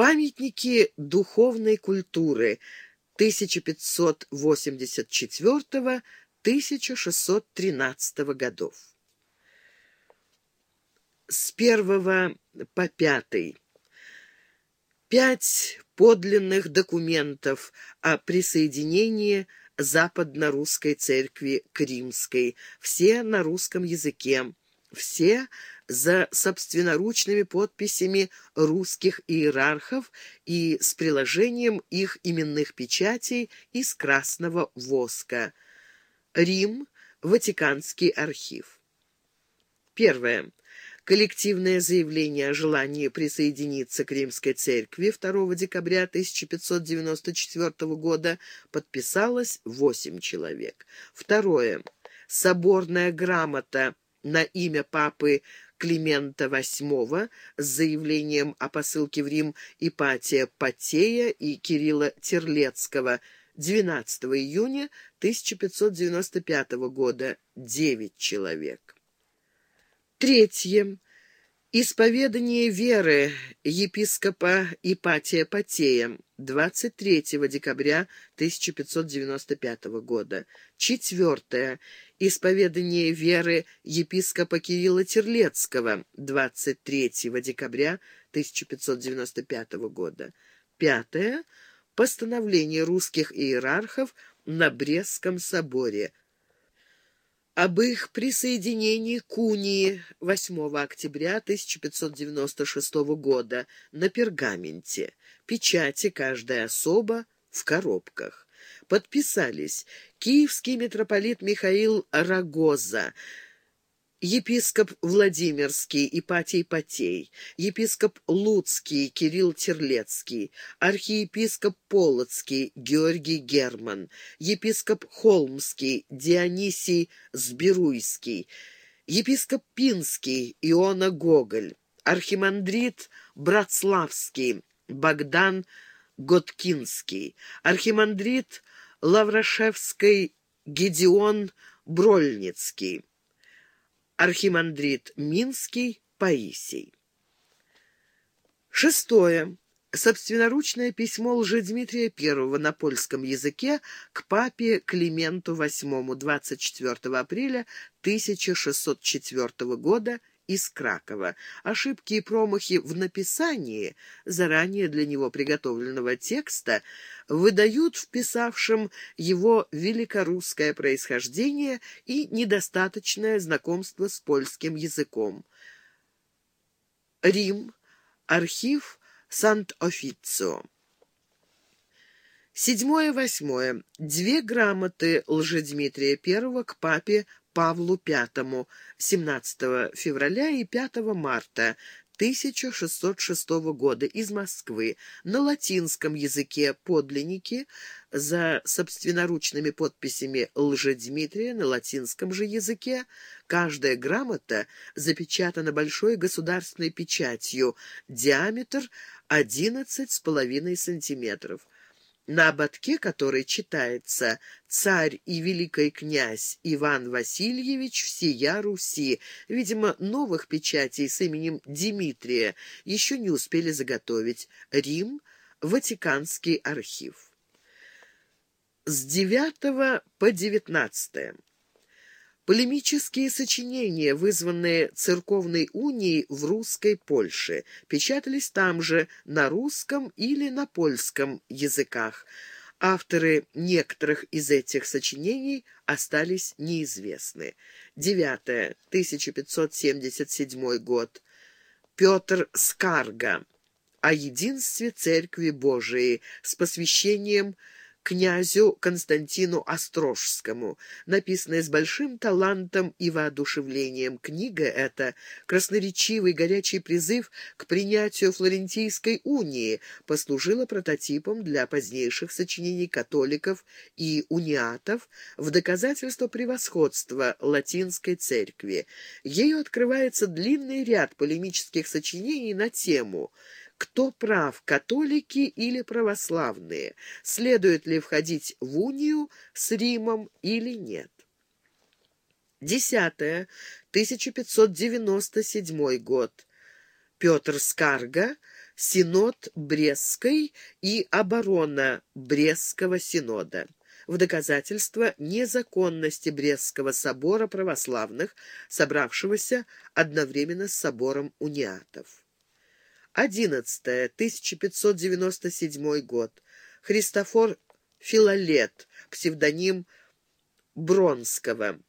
Памятники духовной культуры 1584-1613 годов. С первого по пятый. Пять подлинных документов о присоединении Западно-русской церкви к римской, все на русском языке, все за собственноручными подписями русских иерархов и с приложением их именных печатей из красного воска. Рим. Ватиканский архив. Первое. Коллективное заявление о желании присоединиться к Римской церкви 2 декабря 1594 года подписалось 8 человек. Второе. Соборная грамота на имя папы Климента VIII с заявлением о посылке в Рим Ипатия Патея и Кирилла Терлецкого 12 июня 1595 года 9 человек. Третье. Исповедание веры епископа Ипатия Патея 23 декабря 1595 года. Четвертое. Исповедание веры епископа Кирилла Терлецкого 23 декабря 1595 года. Пятое. Постановление русских иерархов на Брестском соборе об их присоединении к унии 8 октября 1596 года на пергаменте, печати каждая особа в коробках. Подписались киевский митрополит Михаил Рогоза, епископ Владимирский Ипатий Потей, епископ Луцкий Кирилл Терлецкий, архиепископ Полоцкий Георгий Герман, епископ Холмский Дионисий Сберуйский, епископ Пинский Иона Гоголь, архимандрит Братславский Богдан Готкинский, архимандрит Лаврашевской Гедеон Брольницкий, архимандрит Минский Паисий. Шестое. Собственноручное письмо Лжедмитрия I на польском языке к папе Клименту VIII 24 апреля 1604 года из Кракова. Ошибки и промахи в написании заранее для него приготовленного текста выдают вписавшим его великорусское происхождение и недостаточное знакомство с польским языком. Рим. Архив Сант-Официо. Седьмое-восьмое. Две грамоты Лжедмитрия I к папе Павлу V 17 февраля и 5 марта 1606 года из Москвы на латинском языке подлинники за собственноручными подписями Лжедмитрия на латинском же языке. Каждая грамота запечатана большой государственной печатью, диаметр 11,5 сантиметров на ободке который читается «Царь и великий князь Иван Васильевич всея Руси». Видимо, новых печатей с именем Дмитрия еще не успели заготовить. Рим, Ватиканский архив. С 9 по 19. Полемические сочинения, вызванные церковной унией в русской Польше, печатались там же на русском или на польском языках. Авторы некоторых из этих сочинений остались неизвестны. 9. 1577 год. Петр Скарга. О единстве Церкви Божией с посвящением князю Константину Острожскому, написанная с большим талантом и воодушевлением. Книга эта — красноречивый горячий призыв к принятию Флорентийской унии, послужила прототипом для позднейших сочинений католиков и униатов в доказательство превосходства латинской церкви. Ею открывается длинный ряд полемических сочинений на тему — кто прав, католики или православные, следует ли входить в унию с Римом или нет. Десятое. 1597 год. Петр Скарга Синод Брестской и оборона Брестского синода в доказательство незаконности Брестского собора православных, собравшегося одновременно с собором униатов. 11. 1597 год. Христофор Филолет, псевдоним Бронского.